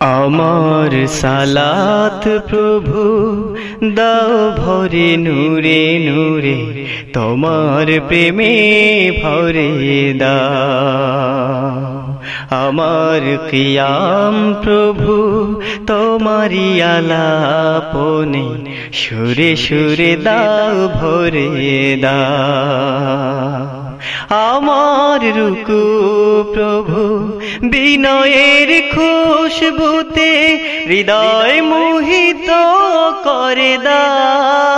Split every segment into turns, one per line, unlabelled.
আমার সালাত প্রভু দাও ভরে নূরে নূরে তোমার প্রেমে ভরে দাও। আমার কিয়াম প্রভু তোমারি আলাপনে সুরে সুরে দাও ভরে দাও। আমার রুকু প্রভু, বিনয়ের খুশবুতে হৃদয় মোহিত করে দাও।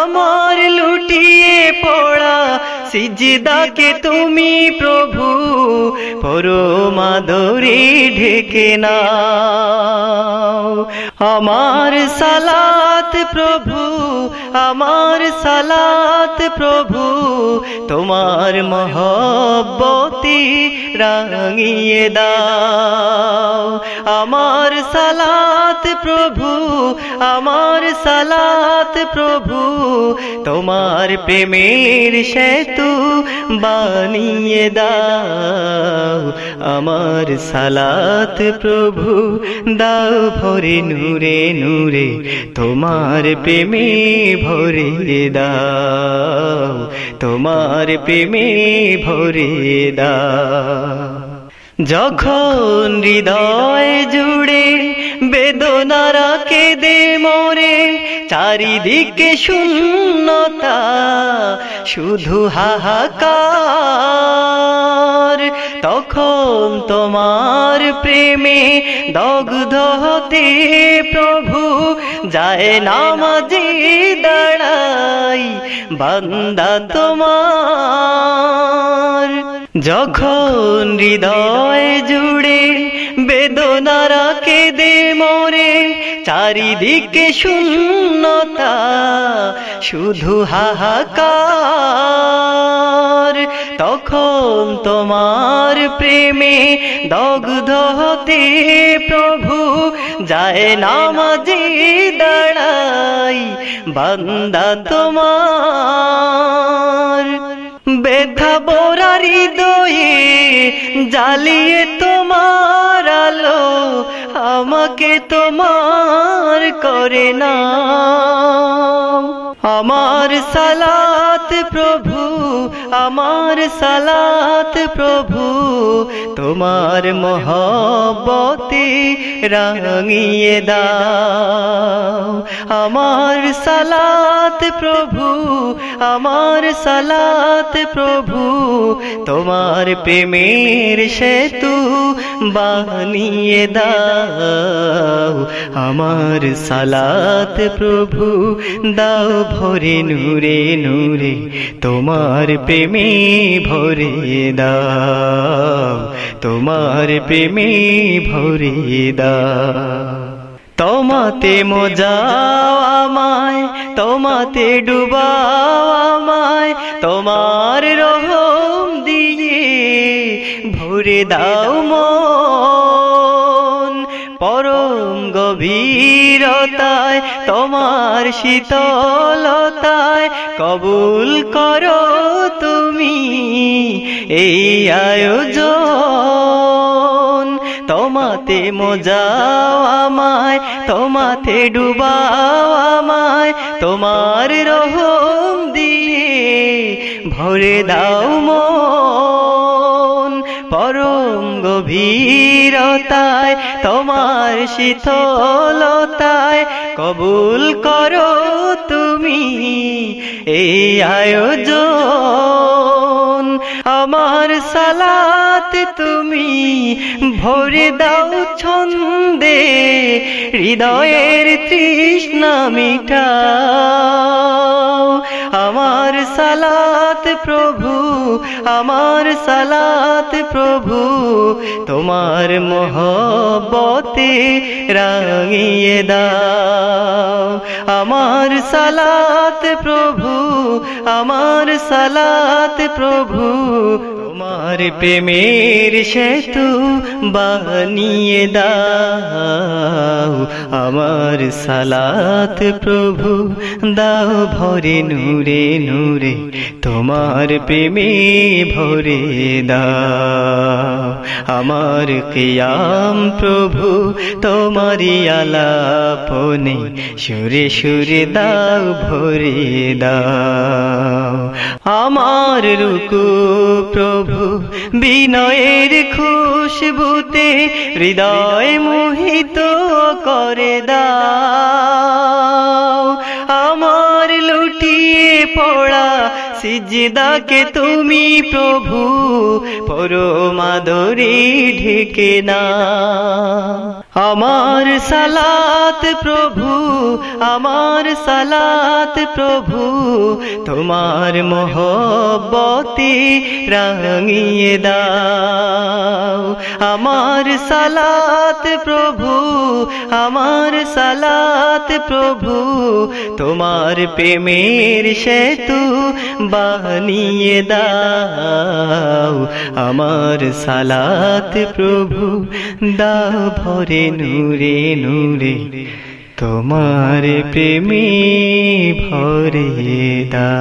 আমার লুটিয়ে পড়া সিজদাকে তুমি প্রভু, পরমাদরে ঢেকে নাও। আমার সালাত প্রভু, আমার সালাত প্রভু, তোমার মহব্বতি রাঙিয়ে দাও। আমার সালাত প্রভু, আমার সালাত প্রভু, তোমার প্রেমের সেতু বানিয়ে দাও। আমার সালাত প্রভু, দাও ভরে নূরে নূরে, তোমার প্রেমে ভরে দাও তোমার প্রেমে ভরে দাও। যখন হৃদয় জুড়ে বেদনারা কেঁদে মরে চারিদিকে শূন্যতা শুধু হাহাকার। তখন তোমার প্রেমে দগ্ধ হতে প্রভু যায় নামাজি দাঁড়াই বান্দা তোমার। যখন হৃদয় জুড়ে বেদনারা কেঁদে মরে চারিদিকে শূন্যতা, শুধু হাহাকার। তখন তোমার প্রেমে দগ্ধ হতে প্রভু, যায় নামাজি বান্দা তোমার। বেথা বোরা হৃদয়ে জ্বালিয়ে তোমার আলো, আমাকে তোমার করে না আমার সালাত প্রভু, আমার সালাত প্রভু। তোমার মহব্বতে রাঙিয়ে দাও। আমার সালাত প্রভু, আমার সালাত প্রভু, তোমার প্রেমের সেতু বানিয়ে দাও। আমার সালাত প্রভু, দাও ভরে নূরে নূরে, তোমার প্রেমে ভরে দাও। তোমার প্রেমে ভরে দাও তোমাতে মজাও আমায়, তোমাতে ডুবাও আমায়, তোমার রহম দিয়ে ভরে দাও মন। পরম গভীরতায়, তোমার শীতলতায় কবুল করো তুমি। এই আয়োজন তোমাতে আমায়, তোমাতে ডুবাও আমায়, তোমার রহম দিয়ে ভরে দাও মন। পরম গভীরতায়, তোমার শীতলতায় কবুল করো তুমি এই আয়োজন। আমার সালাত তুমি ভরে দাও ছন্দে, হৃদয়ের তৃষ্ণা মিটাও। আমার সালাত প্রভু, আমার সালাত প্রভু, তোমার মহব্বতে রাঙিয়ে দাও। আমার সালাত প্রভু, আমার সালাত প্রভু তোমার প্রেমের সেতু বানিয়ে দাও। আমার সালাত প্রভু, দাও ভরে নূরে নূরে, তোমার প্রেমে ভরে দাও। আমার কিয়াম প্রভু তোমারি আলাপনে সুরে সুরে দাও, ভরে দাও। আমার রুকু প্রভু বিনয়ের খুশবুতে হৃদয় মোহিত করে দাও। আমার লুটিয়ে পড়া সিজদাকে তুমি প্রভু, পরমাদরে ঢেকে না। আমার সালাত প্রভু, আমার সালাত প্রভু, তোমার মোহব্বতে রাঙিয়ে দাও। আমার সালাত প্রভু আমার সালাত প্রভু, তোমার প্রেমের সেতু বানিয়ে দাও। আমার সালাত প্রভু, দাও ভরে নূরে নূরে, তোমার প্রেমে ভরে দা